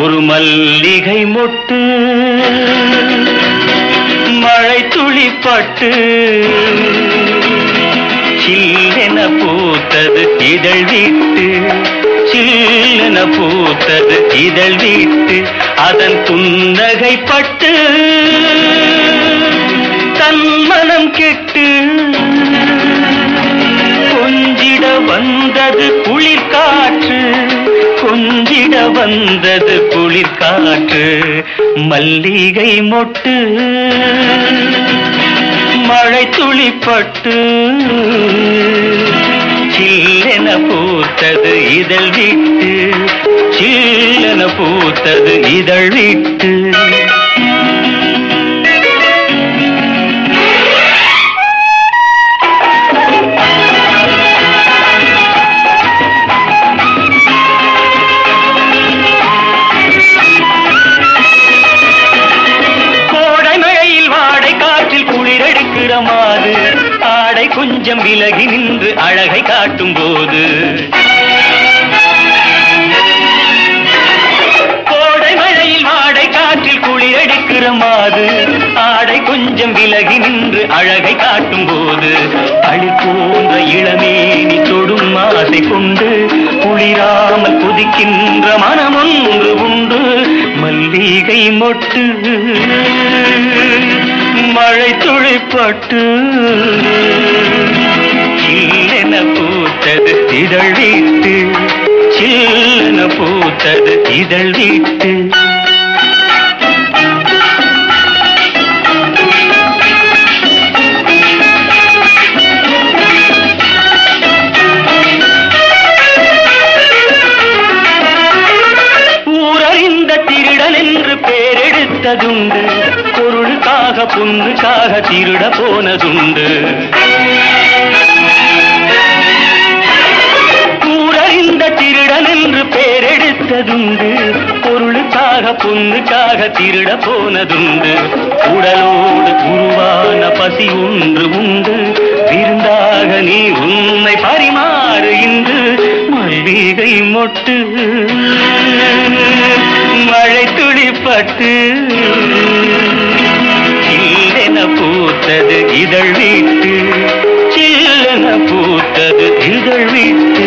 ஒரு மல்லிகை மொட்டு மழை துளிப்பட்டு சில்லென பூத்தது இதழ் வீட்டு சில்லென பூத்தது இதழ் வீட்டு அதன் புன்னகை பட்டு தன் மனம் கெட்டு கொஞ்சிட வந்தது குளிர்காற்று. வந்தது குளிர்காற்று மல்லிகை மொட்டு. மழை துளிப்பட்டு சில்லென பூத்தது இதழ் விட்டு. சில்லென பூத்தது இதழ் விட்டு. கொஞ்சம் விலகி நின்று அழகை காட்டும் போது கோடை மழையில் வாடை காற்றில் குளிரடிக்கிற மாது ஆடை கொஞ்சம் விலகி நின்று அழகை காட்டும் போது அழி போன்ற இளமேனி தொடும் ஆசை கொண்டு குளிராமல் குதிக்கின்ற மனம் ஒன்று உண்டு மல்லிகை மொட்டு. மழை துளிப்பட்டு சில்லென பூத்தது இதழ் வீட்டு சில்லென பூத்தது இதழ் விட்டு. பொருளுக்காக பொண்ணுக்காக திருட போனதுண்டு. கூறறிந்த திருடன் என்று பேரெடுத்ததுண்டு. பொருளுக்காக பொண்ணுக்காக திருட போனதுண்டு. உடலோடு உருவான பசி ஒன்று உண்டு. விருந்தாக நீ உண்மை பரிமாறு இன்று. மல்லிகை மொட்டு. மழை துளிப்பட்டு சில்லென பூத்தது இதழ் வீட்டு சில்லென பூத்தது இதழ் வீட்டு.